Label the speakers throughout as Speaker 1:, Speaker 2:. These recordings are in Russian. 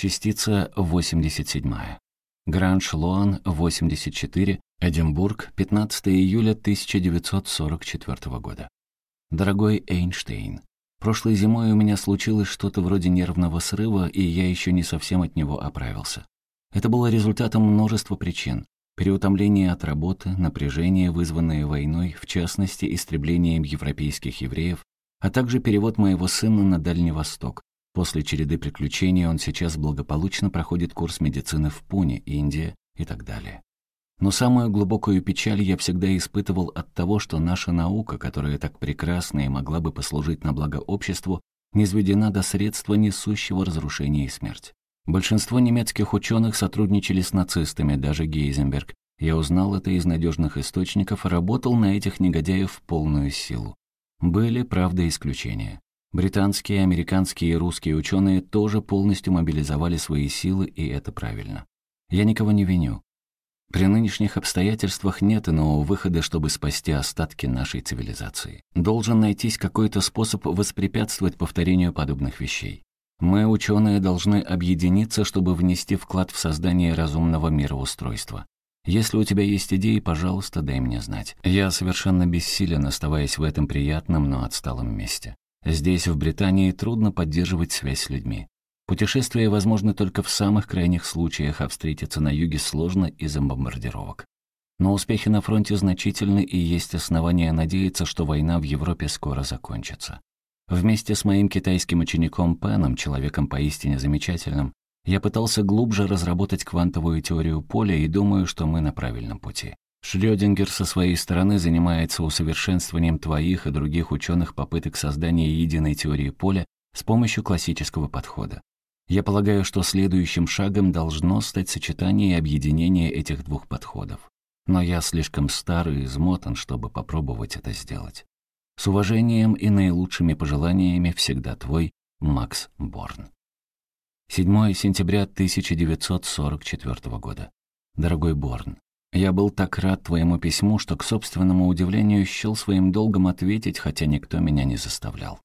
Speaker 1: Частица 87. Гранж Лоан, 84, Эдинбург, 15 июля 1944 года. Дорогой Эйнштейн, прошлой зимой у меня случилось что-то вроде нервного срыва, и я еще не совсем от него оправился. Это было результатом множества причин. Переутомление от работы, напряжение, вызванное войной, в частности, истреблением европейских евреев, а также перевод моего сына на Дальний Восток. После череды приключений он сейчас благополучно проходит курс медицины в Пуне, Индия и так далее. Но самую глубокую печаль я всегда испытывал от того, что наша наука, которая так прекрасна и могла бы послужить на благо обществу, низведена до средства несущего разрушения и смерть. Большинство немецких ученых сотрудничали с нацистами, даже Гейзенберг. Я узнал это из надежных источников и работал на этих негодяев в полную силу. Были, правда, исключения. Британские, американские и русские ученые тоже полностью мобилизовали свои силы, и это правильно. Я никого не виню. При нынешних обстоятельствах нет иного выхода, чтобы спасти остатки нашей цивилизации. Должен найтись какой-то способ воспрепятствовать повторению подобных вещей. Мы, ученые, должны объединиться, чтобы внести вклад в создание разумного мироустройства. Если у тебя есть идеи, пожалуйста, дай мне знать. Я совершенно бессилен, оставаясь в этом приятном, но отсталом месте. Здесь, в Британии, трудно поддерживать связь с людьми. Путешествия возможны только в самых крайних случаях, а встретиться на юге сложно из-за бомбардировок. Но успехи на фронте значительны, и есть основания надеяться, что война в Европе скоро закончится. Вместе с моим китайским учеником Пеном, человеком поистине замечательным, я пытался глубже разработать квантовую теорию поля и думаю, что мы на правильном пути. Шрёдингер со своей стороны занимается усовершенствованием твоих и других ученых попыток создания единой теории поля с помощью классического подхода. Я полагаю, что следующим шагом должно стать сочетание и объединение этих двух подходов. Но я слишком стар и измотан, чтобы попробовать это сделать. С уважением и наилучшими пожеланиями всегда твой Макс Борн. 7 сентября 1944 года. Дорогой Борн, я был так рад твоему письму, что, к собственному удивлению, счел своим долгом ответить, хотя никто меня не заставлял.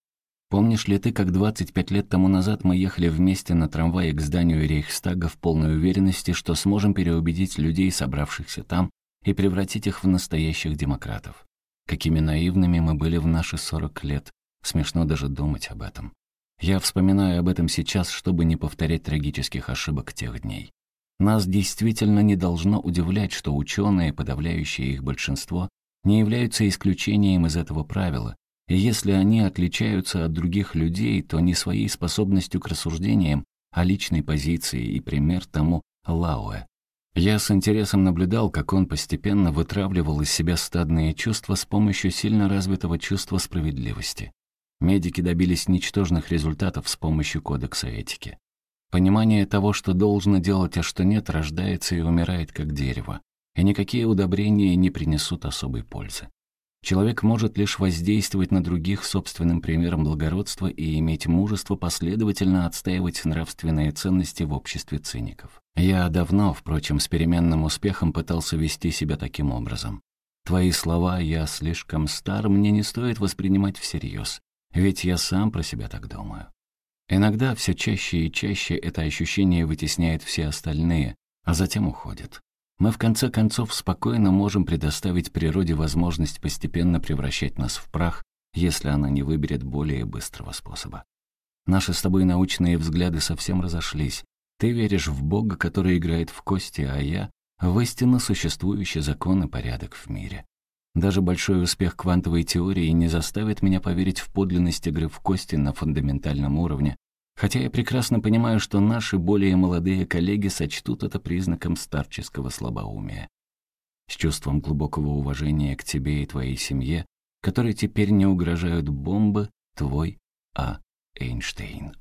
Speaker 1: Помнишь ли ты, как 25 лет тому назад мы ехали вместе на трамвае к зданию Рейхстага в полной уверенности, что сможем переубедить людей, собравшихся там, и превратить их в настоящих демократов? Какими наивными мы были в наши сорок лет. Смешно даже думать об этом. Я вспоминаю об этом сейчас, чтобы не повторять трагических ошибок тех дней. Нас действительно не должно удивлять, что ученые, подавляющее их большинство, не являются исключением из этого правила, и если они отличаются от других людей, то не своей способностью к рассуждениям, а личной позицией и пример тому Лауэ. Я с интересом наблюдал, как он постепенно вытравливал из себя стадные чувства с помощью сильно развитого чувства справедливости. Медики добились ничтожных результатов с помощью кодекса этики. Понимание того, что должно делать, а что нет, рождается и умирает как дерево, и никакие удобрения не принесут особой пользы. Человек может лишь воздействовать на других собственным примером благородства и иметь мужество последовательно отстаивать нравственные ценности в обществе циников. Я давно, впрочем, с переменным успехом пытался вести себя таким образом. Твои слова «я слишком стар» мне не стоит воспринимать всерьез, ведь я сам про себя так думаю. Иногда все чаще и чаще это ощущение вытесняет все остальные, а затем уходит мы в конце концов спокойно можем предоставить природе возможность постепенно превращать нас в прах, если она не выберет более быстрого способа. Наши с тобой научные взгляды совсем разошлись. Ты веришь в Бога, который играет в кости, а я — в истинно существующий закон и порядок в мире. Даже большой успех квантовой теории не заставит меня поверить в подлинность игры в кости на фундаментальном уровне, Хотя я прекрасно понимаю, что наши более молодые коллеги сочтут это признаком старческого слабоумия. С чувством глубокого уважения к тебе и твоей семье, которые теперь не угрожают бомбы, твой А. Эйнштейн.